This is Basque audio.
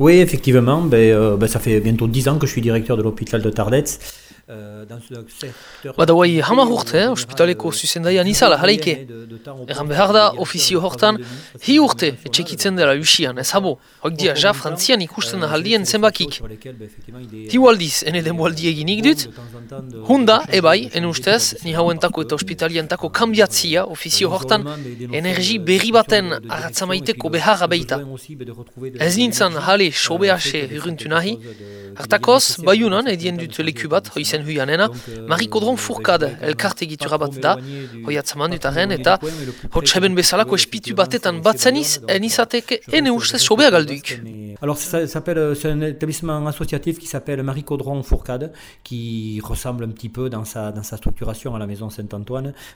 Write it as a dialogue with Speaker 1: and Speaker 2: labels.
Speaker 1: Oui, effectivement, ben, euh, ben, ça fait bientôt 10 ans que je suis directeur de l'hôpital de Tardets.
Speaker 2: Bada guai hamar urte, ospitaleko zuzendaian izala, jaleike. Egan behar da, ofizio hortan, hi urte etxekitzen dela usian, ez habo. Hoik dia, ja, frantzian ikusten ahaldien zenbakik. Hi waldiz, ene den waldi eginik dut, hunda, ebai, ene ustez, ni hauentako eta ospitalientako kambiatzia ofizio hortan, energi berri baten agatzamaiteko beharra beita. Ez nintzen jale sobease hurruntu nahi, hartakoz, baiunan edien dut leku bat, hoizen zen huianena, Marie Kodron Fourcade elkarte egitura bat da, hoiatzaman dutaren, eta hotxeben bezalako espitu batetan batzeniz, enizateke ene ustez sobea galduik.
Speaker 1: Alors ça s'appelle c'est un établissement associatif qui s'appelle Marie Caudron Fourcade qui ressemble un petit peu dans sa dans sa structuration à la maison Saint-Antoine